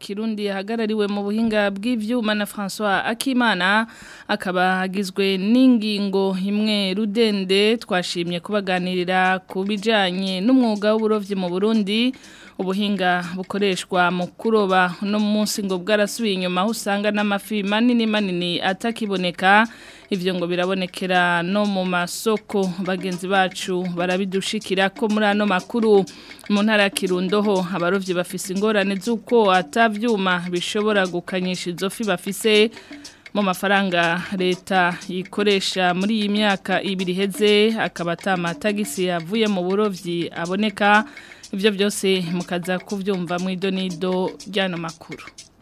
kirundi yahagarariwe mu buhinga bw'ibyuma na francois akimana akaba agizwe n'ingingo imwe rudende twashimye kubaganirira ku bijyanye n'umwuga w'uburobyi mu burundi ubuhinga bukoreshwa mu kuroba no munsi ngo bwarasubiye inyuma aho usanga n'amafi manini manini atakiboneka ivyo ngo birabonekera no mu masoko bagenzi bacu barabidushikira ko muri ano makuru mu ntara kirundoho abarovyi bafise ingorane z'uko atavyuma bishobora gukanyisha izo bafise mu mafaranga leta yikoresha muri iyi myaka ibiri heze akaba atamatagisi yavuye mu burovyi aboneka ibyo byose mukaza kubyumva mu idonido ry'ano makuru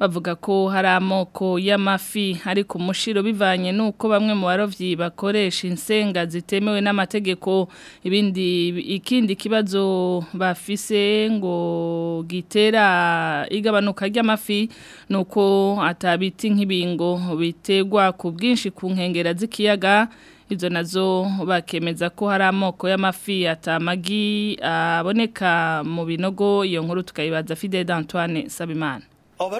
bavuga ko hari amoko y'amafi ari ku mushiro bivanye n'uko bamwe mu barovyi bakoresha insenga zitemewe n'amategeko ibindi ikindi kibazo bafise ngo gitera igabanuka ry'amafi nuko atabiti nk'ibingo bitegwa ku bwinshi ku nkengera z'ikiyaga izo nazo bakemeza ko hari amoko y'amafi atamagi ah, aboneka mu binogo iyo nkuru tukayibaza Fidel Antoine Sabiman abo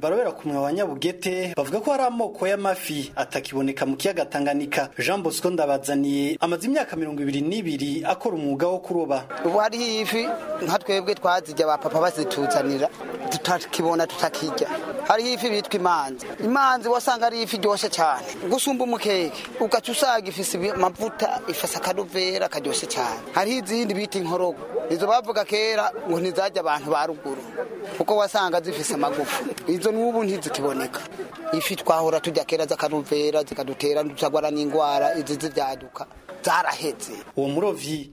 barobera kumwe wa nyabugete bavuga ko hari amoko y'amafi atakiboneka mu kiyaga Tanganyika Jean Bosco ndabazaniye amaze imyaka mirongo ibiri n'ibiri akora umwuga wo kuroba ubu hariho ifi nka twebwe twazijya ba papa bazituzanira tutakibona tutakijya hariho ifi bitwa imanzi imanzi wasanga ari ifi iryoshye cyane gusumba umukeke ugaca usanga ifise amavuta ifasa akaduvera akaryoshye cyane hariho izindi bita inkorogo izo bavuga kera ngo ntizajya abantu ba ruguru kuko wasanga zifise amagufa izo n'ubu ntizikiboneka ifi twahora tujya kera z'akanuvera zikadutera dutagwara n'indwara izi zibyaduka zarahetse uwo murovyi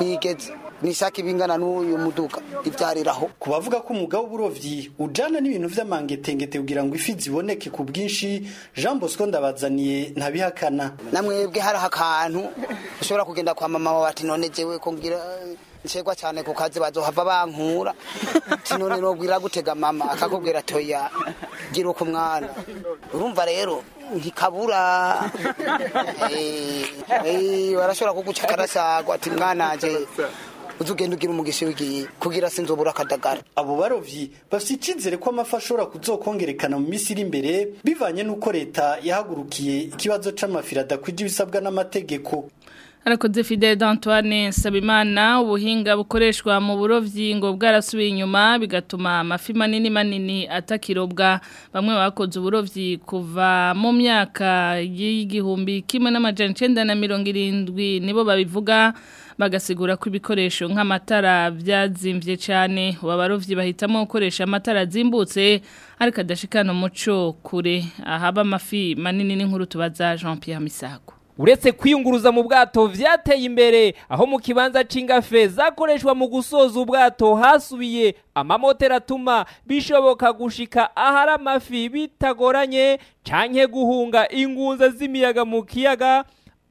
ntigeze n'isake bingana n'uyu muduga ibyariraho ku bavuga ko umwuga w'uburobyi ujana n'ibintu by'amangetengete kugira ngo ifi ziboneke ku bwinshi jean bosco ndabazaniye ntabihakana namwebwe hari akantu ushobora kugenda kwa mama wawe ati none jewe ko ngira nshegwa cyane ku kazi bazohava bankura none nobwira gutega mama akakubwira toya gira uko mwana urumva rero ntikabura eh, eh, barashobora kuguca karasagwa ati mwananje uzugenda ugira umugisha wigiye kugira sinzobura akadagara abo barovyi bafite icizere ko amafi ashobora kuzokongerekana mu minsi iri imbere bivanye n'uko leta yahagurukiye ikibazo c'amafi adakwije ibisabwa n'amategeko arakoze fidele d'antoine nsabimana ubuhinga bukoreshwa mu burovyi ngo bwarasubiye inyuma bigatuma amafi manini manini atakirobwa bamwe bakoze uburovyi kuva mu myaka y'igihumbi kimwe n'amajana icenda na mirongo irindwi nibo babivuga bagasigura ko ibikoresho nk'amatara byazimbye cyane abarobyi bahitamo gukoresha amatara azimbutse ariko adashikana umuco kure ahaba amafi manini n'inkuru tubaza jean Pierre Misago uretse kwiyunguruza mu bwato vyateye imbere aho mu kibanza c'ingafe zakoreshwa mu gusoza ubwato hasubiye amamoteri atuma bishoboka gushika ahara amafi bitagoranye canke guhunga ingunza z'imiyaga mu kiyaga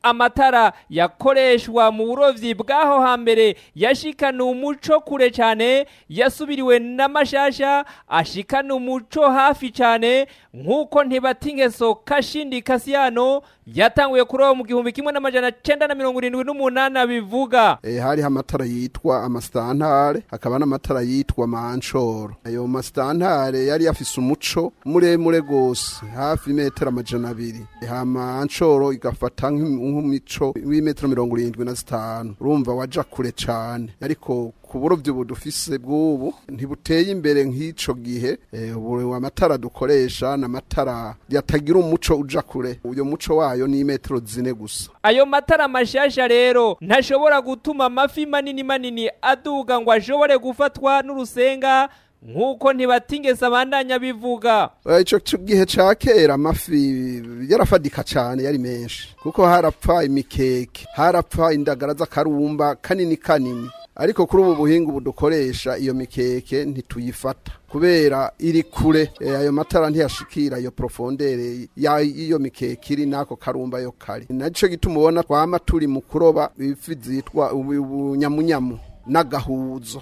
amatara yakoreshwa mu burobyi bw'aho hambere yashikana umuco kure cyane yasubiriwe n'amashasha ashikana umuco hafi cyane nk'uko ntibatingeso kashindi kasiyano yatanguye kuri mu gihumbi kimwe n'amajana cyenda na mirongo irindwi n'umunani abivuga e, eh, hariho amatara yitwa amasitantare hakaba n'amatara yitwa manshoro ayo masitantare yari afise umuco muremure gose hafi metero amajana abiri eh, hama manshoro igafata nk'umuco w'imetero mirongo irindwi na zitanu urumva waja kure cane ariko ku burobyi budufise bw'ubu ntibuteye imbere nk'icyo gihe wa eh, matara dukoresha na matara yatagira umuco uja kure uyu muco wayo ni metero zine gusa ayo matara mashyashya rero ntashobora gutuma amafi manini manini aduga ngo ashobore gufatwa n'urusenga nk'uko ntibatingese abandanya bivuga eh, icyo gihe cya kera amafi yarafadika cyane yari menshi kuko harapfa imikeke harapfa indagara z'akarumba kanini kanini ariko kuri ubu buhinga budukoresha dukoresha iyo mikeke ntituyifata kubera iri kure eh, ayo matara ntiyashikira iyo profondere y'iyo mikeke iri n'ako karumba yo kari nacyo gituma ubona twama turi mu kuroba ifi zitwa ubunyamunyamu n'agahuzo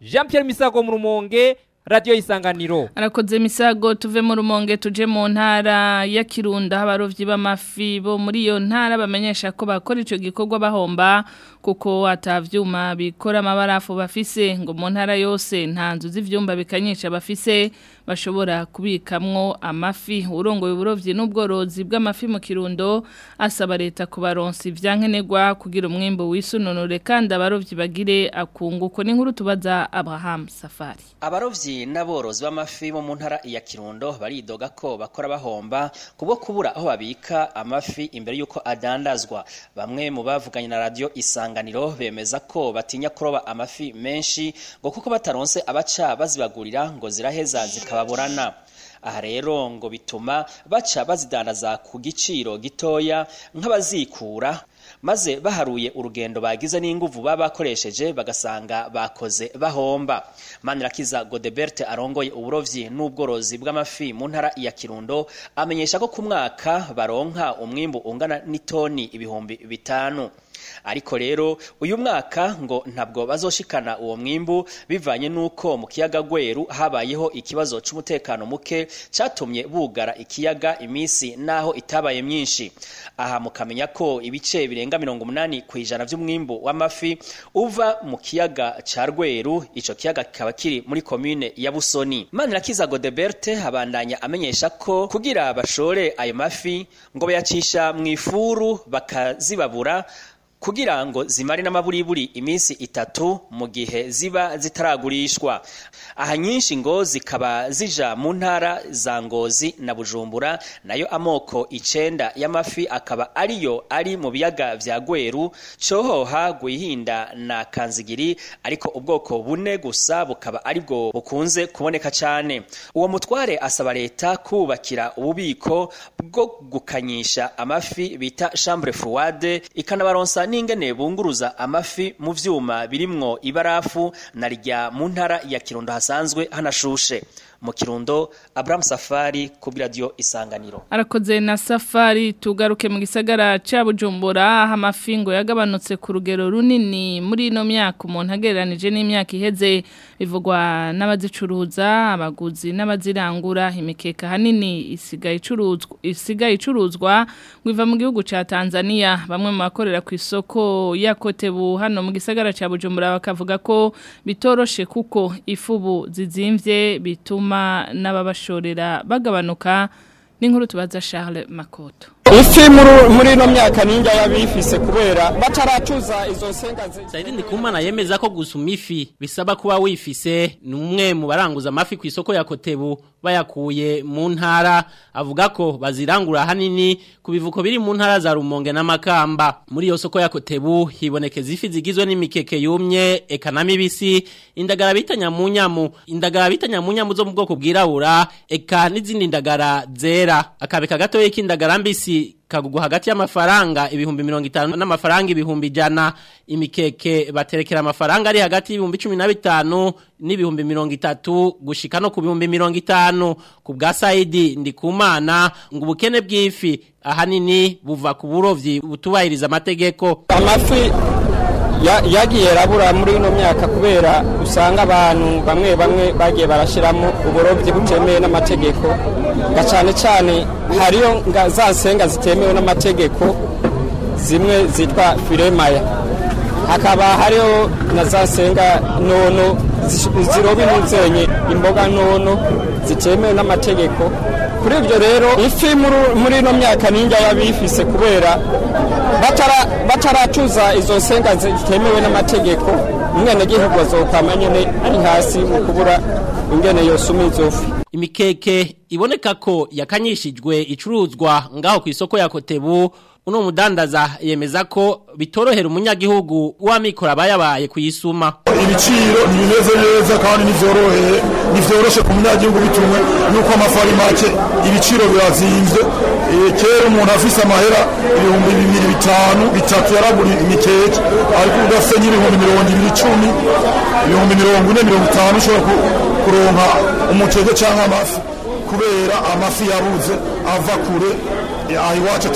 jean Pierre misago mu radiyo y'isanganiro arakoze misago tuve mu rumonge tuje mu ntara ya kirunda abarobyi b'amafi bo muri iyo ntara bamenyesha ko bakora icyo gikorwa bahomba kuko atabyuma bikora amabarafu bafise ngo mu ntara yose nta nzu z'ibyumba bikanyisha bafise bashobora kubikamwo amafi urongo uburobyi n'ubworozi bw'amafi mu kirundo asaba leta kubaronsa ibyankenerwa kugira umwimbo wisununure kandi abarobyi bagire akunguko n'inkuru tubaza Abraham Safari abarobyi n'aborozi b'amafi bo mu ntara ya Kirundo baridoga ko bakora bahomba kubwo kubura aho babika amafi imbere y'uko adandazwa bamwe mu bavuganye na radio isanganiro bemeza ko batinya kuroba amafi menshi ngo kuko bataronse abaca bazibagurira ngo ziraheza zikababurana aha rero ngo bituma baca bazidandaza ku giciro gitoya nk'abazikura maze baharuye urugendo bagize n'inguvu baba bakoresheje bagasanga bakoze bahomba manirakiza Godebert arongoye uburobyi n'ubworozi bw'amafi mu ntara ya kirundo amenyesha ko ku mwaka baronka umwimbu ungana n'itoni ibihumbi bitanu ariko rero uyu mwaka ngo ntabwo bazoshikana uwo mwimbu bivanye n'uko mu kiyaga gweru habayeho ikibazo cy'umutekano muke cyatumye bugara ikiyaga iminsi naho itabaye myinshi aha mukamenya ko ibice birenga mirongo umunani ku ijana by'umwimbu w'amafi uva mu kiyaga cya rweru icyo kiyaga kikaba kiri muri komine ya busoni manirakiza godeberte abandanya amenyesha ko kugira bashore ayo mafi ngo bayacisha mu ifuru bakazibabura kugira ngo zimare n'amaburiburi iminsi itatu mu gihe ziba zitaragurishwa aha nyinshi ngo zikaba zija mu ntara za ngozi na bujumbura nayo amoko icenda y'amafi akaba ariyo ari mu biyaga vya gweru cohoha gwihinda na kanzigiri ariko ubwoko bune gusa bukaba aribwo bukunze kuboneka cane uwo mutware asaba leta kubakira ububiko bwo gukanyisha amafi bita chambre froide ikanabaronsa n'ingene bunguruza amafi mu vyuma birimwo ibarafu narya mu ntara ya kirundo hasanzwe hanashushe mu kirundo Abraham Safari kuri radio Isanganiro arakoze na Safari tugaruke mu gisagara ca Bujumbura amafingo yagabanutse ku rugero runini muri no myaka umuntu agereranije n'imyaka iheze bivugwa n'abazicuruza abaguzi n'abazirangura imikeka hanini isigaye icuruzwa isigaye icuruzwa biva mu gihugu ca Tanzania bamwe mu bakorera ku isoko ya Kotebu hano mu gisagara ca Bujumbura bakavuga ko bitoroshe kuko ifubu zizimvye bituma n'ababashorera bagabanuka n'inkuru tubaza Charles Makoto ifi muri ino myaka ninjya yabifise kubera bataracuza izo nsenga ziri ndikumana yemeza ko gusuma ifi bisaba kuba wifise ni umwe mu baranguza amafi ku isoko ya kotebu bayakuye mu ntara avuga ko bazirangura hanini ku bivuko biri mu ntara za rumonge n'amakamba muri iyo soko ya kotebu hibonekeza ifi zigizwe n'imikeke yumye eka na mibisi indagara bita nyamunyamu indagara bita nyamunyamu zo mu bwoko bwirabura eka n'izindi ndagara zera akabeka gatoya k'indagara mbisi kagugwa hagati y'amafaranga ibihumbi mirongo itanu n'amafaranga ibihumbi ijana imikeke baterekera amafaranga ari hagati y'ibihumbi cumi na bitanu n'ibihumbi mirongo itatu gushika no ku bihumbi mirongo itanu ku bwa sayidi mana ngo ubukene bw'ifi ahanini buva ku burovyi butubahiriza amategeko amafi yagiye rabura muri ino myaka kubera usanga abantu bamwe bamwe bagiye barashyiramo uburovyi butemewe n'amategeko nga cyane cyane hariyo za nsenga zitemewe n'amategeko zimwe zitwa firemaya hakaba hariho na za nsenga nono ziroba inunzenye imboga nono zitemewe n'amategeko kuri ibyo rero ifi muri ino myaka ninjya yabifise kubera bataratuza izo nsenga zitemewe n'amategeko umwenegihugu azokwama nyine ari hasi mu kubura ingene yosuma izo imikeke iboneka ko yakanyishijwe icuruzwa ngaho ku isoko ya kotebu uno mudandaza yemeza ko bitorohera umunyagihugu w'amikoro aba yabaye kuyisuma ibiciro bimeze neza kandi ntibyoroheye ntibyoroshye ku munyagihugu bituwe n'uko amafari make ibiciro birazinze eh, kera umuntu afise amahera ibihumbi bibiri bitanu bitatu yaragura imikeke ariko udafite nk'ibihumbi mirongo ibiri icumi ibihumbi mirongo ine mirongo itanu ushobora kuronka umukeke cyangwa amafi kubera amafi yabuze ava kure aha iwacu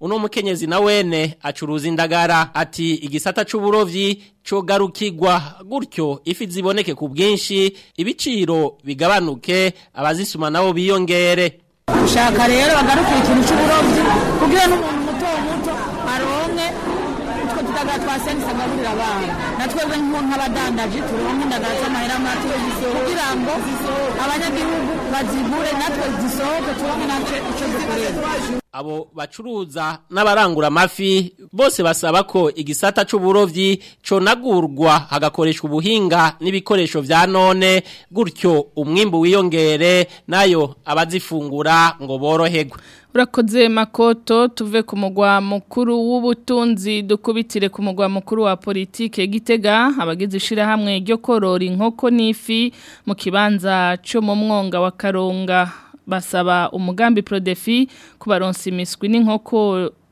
uno mukenyezi na wene acuruza indagara ati igisata cy'uburobyi cyogarukirwa gutyo ifi ziboneke ku bwinshi ibiciro bigabanuke abazisuma nabo biyongere ushaka rero bagarukira ikintu cy'uburobyi kugira n'umuntu hasi anisanga agurira abantu na twebwe nk'abadandaji turonke ndagaza amahera matwe kugira ngo abanyagihugu bazigure natwe zisohoke turonke natwe icyo dukorera abo bacuruza n'abarangura amafi bose basaba ko igisata cy'uburobyi conagurwa hagakoreshwa ubuhinga n'ibikoresho vya none gutyo umwimbu wiyongere nayo abazifungura ngo boroherwe Urakoze makoto tuve ku mugwa mukuru w'ubutunzi dukubitire ku mugwa mukuru wa politike gitega abagize ishyirahamwe ryo korora inkoko n'ifi mu kibanza cyo mu mwonga wa karonga basaba umugambi prodefi kubaronsa imiswi n'inkoko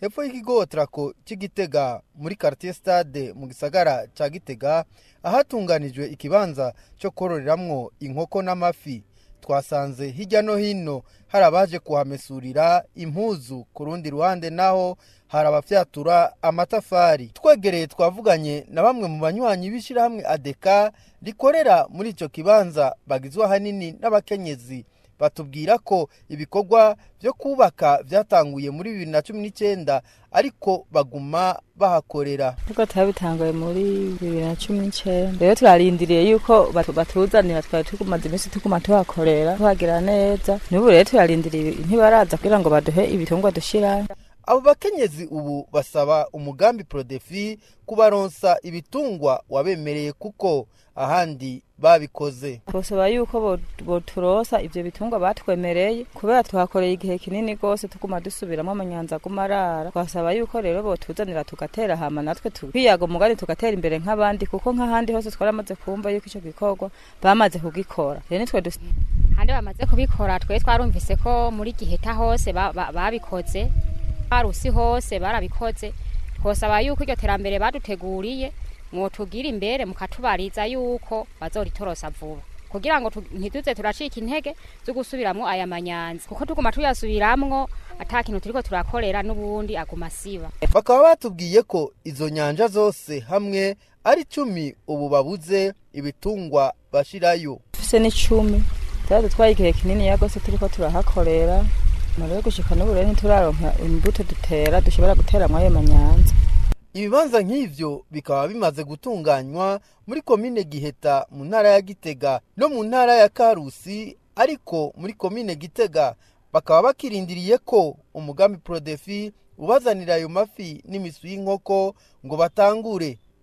hepfo y'ikigo tarako cy'igitega muri quartier stade mu gisagara cya gitega ahatunganijwe ikibanza cyo kororeramwo inkoko n'amafi twasanze hirya no hino hari abaje kuhamesurira impuzu ku rundi ruhande naho hari abafyatura amatafari twegereye twavuganye na bamwe mu banywanyi b'ishyirahamwe adeka rikorera muri icyo kibanza bagizwe ahanini n'abakenyezi batubwira ko ibikorwa byo kubaka byatanguye muri bibiri na cumi n'icyenda ariko baguma bahakorera nkuko turabitanguye muri bibiri na cumi n'icyenda rero turarindiriye yuko batuzanira twari tumaze iminsi tuguma tuhakorera tuhagira neza n'ubu rero turarindiriye ntibaraza kugira ngo baduhe ibitungwa dushyira abo bakenyezi ubu basaba umugambi porodefi kubaronsa ibitungwa wabemereye kuko ahandi babikoze basaba yuko boturosa ibyo bitungwa batwemereye kubera twakoreye igihe kinini rwose tuguma dusubiramo amanyanza aguma arara twasaba yuko rero botuzanira tugatera hama natwe twiyaga umugani tugatera imbere nk'abandi kuko nk'ahandi hose twaramaze kumva yuko icyo gikorwa bamaze kugikora rero nitwe handi bamaze kubikora twe twarumvise ko muri giheta hose babikoze barusi hose barabikoze twosaba yuko iryo terambere baduteguriye mwotugira imbere mukatubariza yuko bazoritorosa vuba kugira ngo ntiduze turacika intege zo gusubiramo aya manyanza kuko tuguma tuyasubiramwo ata kintu turiko turakorera n'ubundi aguma siba bakaba batubwiye ko izo nyanja zose hamwe ari cumi ubu babuze ibitungwa bashirayo tufise n'icumi tuba dutwaye igihe kinini ya rwose turiko turahakorera muri yo gushyika n'uburere ntituraronka imbuto dutera dushobora gutera muri ayo manyanza ibibanza nk’ibyo bikaba bimaze gutunganywa muri komine giheta mu ntara ya gitega no mu ntara ya karusi ariko muri komine gitega bakaba bakirindiriye ko umugambi prodefi ubazanira ayo mafi n’imisu y'inkoko ngo batangure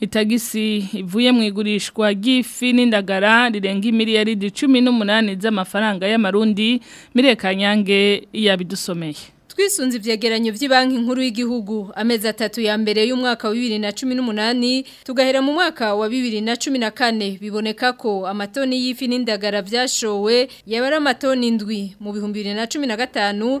itagisi ivuye mu igurishwa ry'ifi n'indagara rirenga imiliyaridi cumi n'umunani z'amafaranga y'amarundi mireka nyange yabidusomeye twisunze ivyegeranyo vy'ibanki nkuru y'igihugu amezi atatu ya mbere y'umwaka wa n'umunani tugahera mu mwaka wa kane biboneka ko amatoni y'ifi n'indagara vyashowe yabara amatoni ndwi mu 2015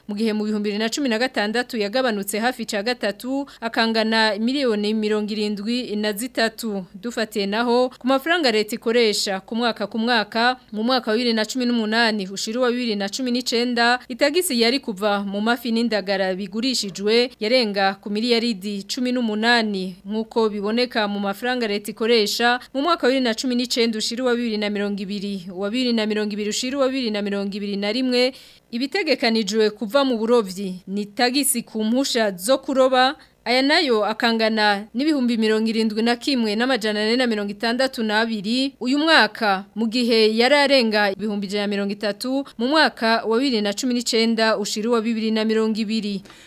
mu gihe mu na na cumi gatandatu yagabanutse hafi cya gatatu akangana miliyoni 73 na zitatu dufatiye naho ku mafaranga leta ikoresha ku mwaka ku mwaka mu mwaka wa 2018 ushiri wa 2019 itagisi yari kuva mu mafi n'indagara bigurishijwe yarenga ku miliyaridi cumi n'umunani nk'uko biboneka mu mafaranga leta ikoresha mu mwaka wa na cumi n'icyenda ushira uwa bibiri na mirongo ibiri uwa na mirongo ibiri ushira uwa na mirongo ibiri na rimwe ibitegekanijwe kuva mu burobyi ni tagisi ku mpusha zo kuroba aya nayo akangana n'ibihumbi mirongo irindwi na kimwe n'amajana ane na mirongo itandatu n'abiri uyu mwaka mu gihe yari arenga ibihumbi ijana na mirongo itatu mu mwaka wa na cumi n'icyenda ushira uwa bibiri na mirongo ibiri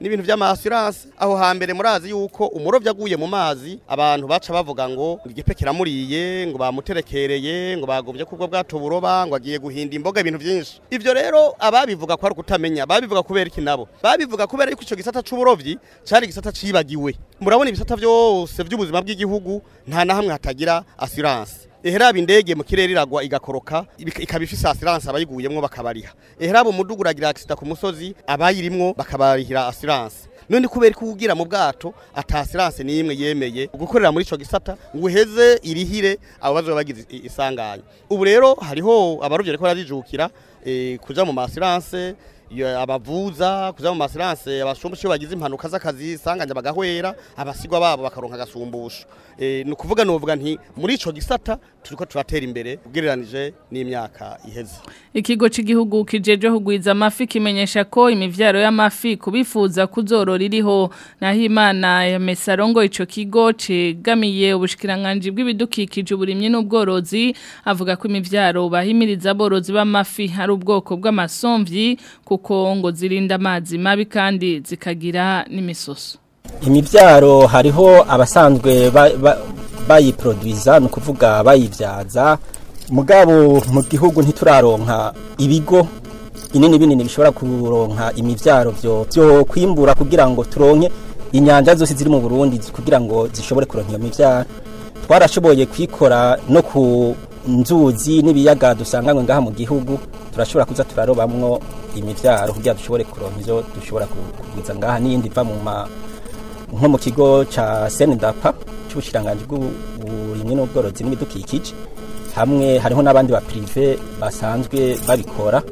n'ibintu by'amasiranse aho hambere murazi yuko umurobyi aguye mu mazi abantu baca bavuga ngo igipe kiramuriye ngo bamuterekereye ngo bagombye kubwo bwato buroba ngo agiye guhinda imboga ibintu byinshi ibyo rero ababivuga ko ari ukutamenya babivuga kubera iki nabo babivuga kubera yuko icyo gisata cy'uburobyi cyari igisata cibagiwe murabona ibisata byose by'ubuzima bw'igihugu nta na hamwe hatagira asiranse eheraba indege mu kirere iragwa igakoroka ikaba ifise asiranse abayiguyemwo bakabariha eheraba umudugu uragira agisida ku musozi abayirimo bakabarihira asiranse none kubera ko mu bwato atasiranse n'imwe yemeye gukorera muri icyo gisata ngo uheze irihire ababazi baba bagize isanganya ubu rero hariho abarobyi ariko barazijukira eh, kujya mu masiranse abavuza kuja mu masiranse abashumbusho bagize impanuka z'akazi sanganya bagahwera abasigwa babo bakaronka agasumbusho eh, ni ukuvuga novuga nti muri icyo gisata turiko turatera imbere ugereranije n'imyaka iheze ikigo cy'igihugu kijeje hugwiza amafi kimenyesha ko imibyaro y'amafi kubifuza kuzorora iriho naho imana ya mesarongo icyo kigo cegamiye ubushikiranganje bw'ibidukikije uburimyi n'ubworozi avuga ko imibyaro bahimiriza aborozi b'amafi hari ubwoko bw'amasomvyi ku kuko ngo zirinda amazi mabi kandi zikagira n'imisoso imibyaro hariho abasanzwe bayiproduza ni ukuvuga bayibyaza mugabo mu gihugu ntituraronka ibigo binini binini bishobora kuronka imibyaro byo byo kwimbura kugira ngo turonke inyanja zose ziri mu burundi kugira ngo zishobore kuronka iyo mibyaro twarashoboye kwikora no ku nzuzi n'ibiyaga dusanganywe ngaha mu gihugu turashobora kuza turarobamwo imibyaro kugira dushobore kuronka ivyo dushobora kugwiza ngaha n'iyindi iva mu ma nko mu kigo cya senedapa c'ubushiranganji bw'uburimyi n'ubworozi n'ibidukikije hamwe hariho n'abandi ba prive basanzwe babikora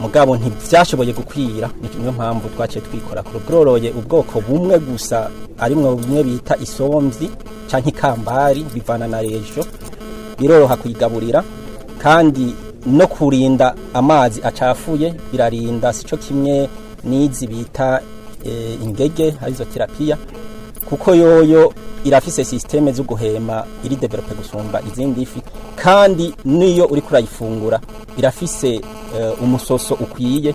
mugabo ntibyashoboye gukwira niyo mpamvu twaciye twikora ku bworoye ubwoko bumwe gusa arimwo bumwe bita isomvyi canke ikambari bivana na rejo biroroha kuyigaburira kandi no kurinda amazi acafuye birarinda si cyo kimwe n'izi bita e, ingege arizo terapiya kuko yoyo irafise sisiteme zo guhema iri develope gusumba izindi fi kandi n'iyo uri kurayifungura irafise e, umusoso ukwiye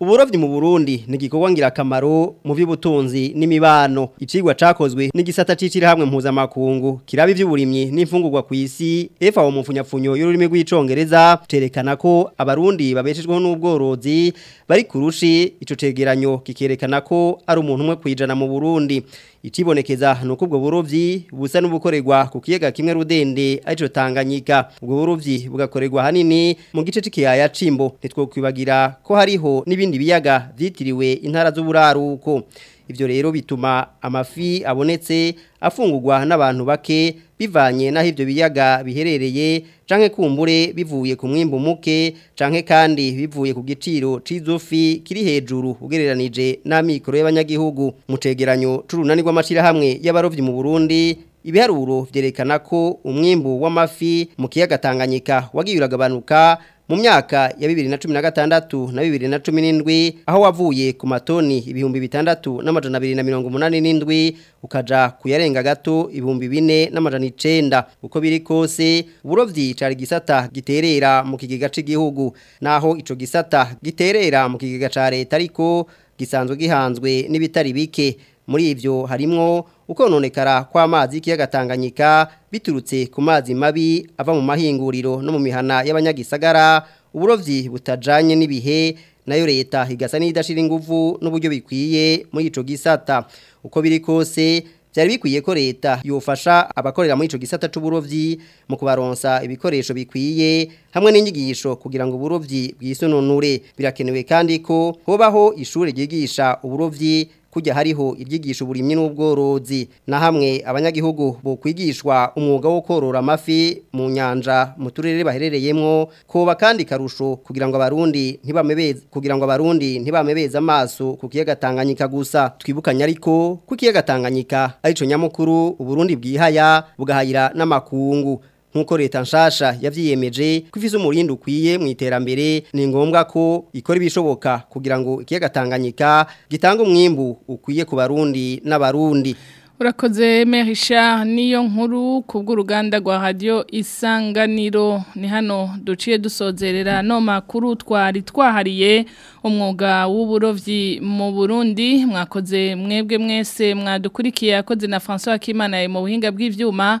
uburobyi mu Burundi ni igikorwa ngirakamaro mu by'ubutunzi n'imibano icyigwa cyakozwe n'igisata cyicira hamwe mpuzamakungu kiraba iby'uburimyi n'imfungurwa ku isi FAO mu mfunyapfunyo y'ururimi rw'icongereza cerekana ko abarundi babeshejweho n'ubworozi bari kurushi ico cegeranyo kikerekana ko ari umuntu umwe kwijana mu Burundi ikibonekeza ni ubwo burobyi busa n’ubukoregwa ku kiyaga kimwe rudende arico Tanganyika ubwo burobyi bugakoregwa hanini mu gice c'ikiyaya cimbo nitwo kwibagira ko hariho n'ibindi biyaga vyitiriwe intara z'uburaruko ibyo rero bituma amafi abonetse afungurwa n'abantu bake bivanye n'aho ibyo biyaga biherereye canke kumbure bivuye ku mwimbu muke canke kandi bivuye ku giciro c'izo kiri hejuru ugereranije n'amikoro y'abanyagihugu mu cegeranyo c'urunani rw'amashirahamwe y'abarovyi mu Burundi ibiharuro byerekana ko umwimbu w'amafi mu kiyaga Tanganyika wagiye uragabanuka mu myaka ya bibiri na cumi na gatandatu na bibiri na cumi n'indwi aho wavuye ku matoni ibihumbi bitandatu n'amajana abiri na mirongo umunani n'indwi ukaja kuyarenga gato ibihumbi bine n'amajana icenda uko biri kose uburobyi cari gisata giterera mu kigega c'igihugu naho ico gisata giterera mu kigega ca leta ariko gisanzwe gihanzwe n'ibitari bike muri ibyo harimo, kwa kw'amazi y'ikiyaga Tanganyika biturutse ku mazi mabi ava mu mahinguriro no mu mihana y'abanyagisagara uburovyi butajanye n'ibihe nayo leta igasa n'idashira inguvu n'uburyo bikwiye muri ico gisata uko biri kose byari bikwiye ko leta yufasha abakorera muri ico gisata c'uburovyi mu kubaronsa ibikoresho bikwiye hamwe n'inyigisho kugira ngo uburovyi bwisununure birakenewe kandi ko hobaho ishure ryigisha uburovyi kujya hariho ibyigisha uburimyi n'ubworozi na hamwe abanyagihugu bo kwigishwa umwuga wo korora amafi mu nyanja mu turere baherereyemo koba kandi karusho kugira ngo abarundi ntibamebeze kugira ngo abarundi ntibamebeze amaso ku kiyaga Tanganyika gusa twibukanye ariko ku kiyaga Tanganyika arico nyamukuru uburundi bwihaya bugahayira n'amakungu nk'uko leta nshasha yabyiyemeje ko ifite umurindi ukwiye mu iterambere ni ngombwa ko ikora ibishoboka kugira ngo ikiyaga Tanganyika gitange umwimbu ukwiye ku barundi n'abarundi urakoze merisha niyo nkuru ku bw'uruganda rwa Radio isanganiro ni hano duciye dusozerera no makuru twari twahariye umwuga w'uburobyi mu burundi mwakoze mwebwe mwese mwadukurikiye yakoze na François Kimana mu buhinga bw'ibyuma